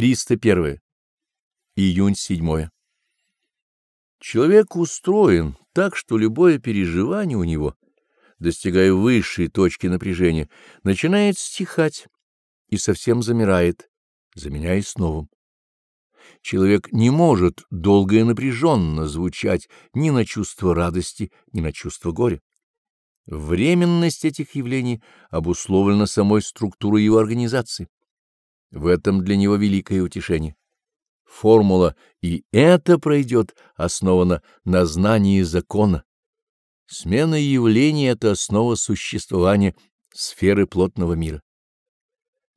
301. Июнь 7. Человек устроен так, что любое переживание у него, достигая высшей точки напряжения, начинает стихать и совсем замирает, заменяясь новым. Человек не может долго и напряженно звучать ни на чувство радости, ни на чувство горя. Временность этих явлений обусловлена самой структурой его организации. В этом для него великое утешение. Формула «и это пройдет» основана на знании закона. Смена явлений — это основа существования сферы плотного мира.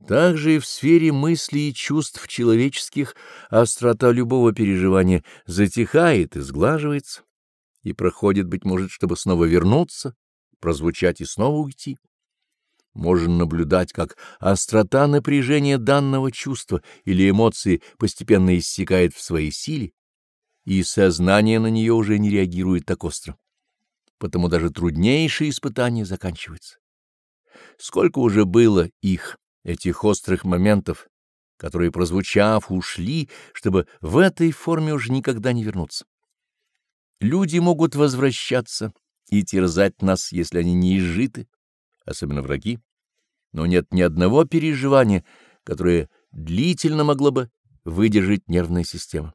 Также и в сфере мыслей и чувств человеческих острота любого переживания затихает и сглаживается, и проходит, быть может, чтобы снова вернуться, прозвучать и снова уйти можно наблюдать, как острота напряжения данного чувства или эмоции постепенно иссякает в своей силе, и сознание на нее уже не реагирует так остро. Потому даже труднейшие испытания заканчиваются. Сколько уже было их, этих острых моментов, которые, прозвучав, ушли, чтобы в этой форме уже никогда не вернуться. Люди могут возвращаться и терзать нас, если они не изжиты, особенно враги, но нет ни одного переживания, которое длительно могло бы выдержать нервная система.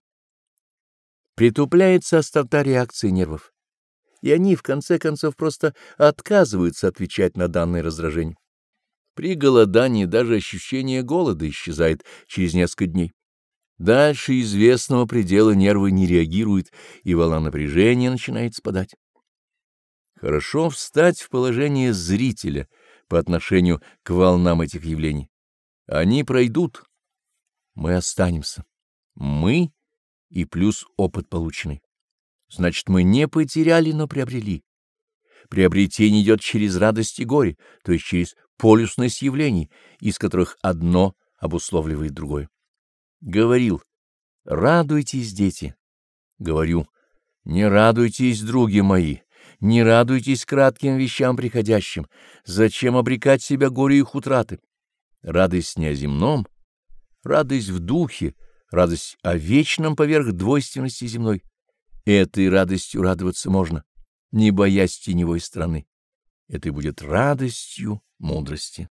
Притупляется острота реакции нервов, и они, в конце концов, просто отказываются отвечать на данное раздражение. При голодании даже ощущение голода исчезает через несколько дней. Дальше известного предела нервы не реагируют, и волна напряжения начинает спадать. Хорошо встать в положение зрителя по отношению к волнам этих явлений. Они пройдут, мы останемся. Мы и плюс опыт полученный. Значит, мы не потеряли, но приобрели. Приобретение идет через радость и горе, то есть через полюсность явлений, из которых одно обусловливает другое. Говорил, радуйтесь, дети. Говорю, не радуйтесь, други мои. Не радуйтесь кратким вещам приходящим. Зачем обрекать себя горе их утраты? Радость не о земном, радость в духе, радость о вечном поверх двойственности земной. Этой радостью радоваться можно, не боясь теневой страны. Это будет радостью мудрости.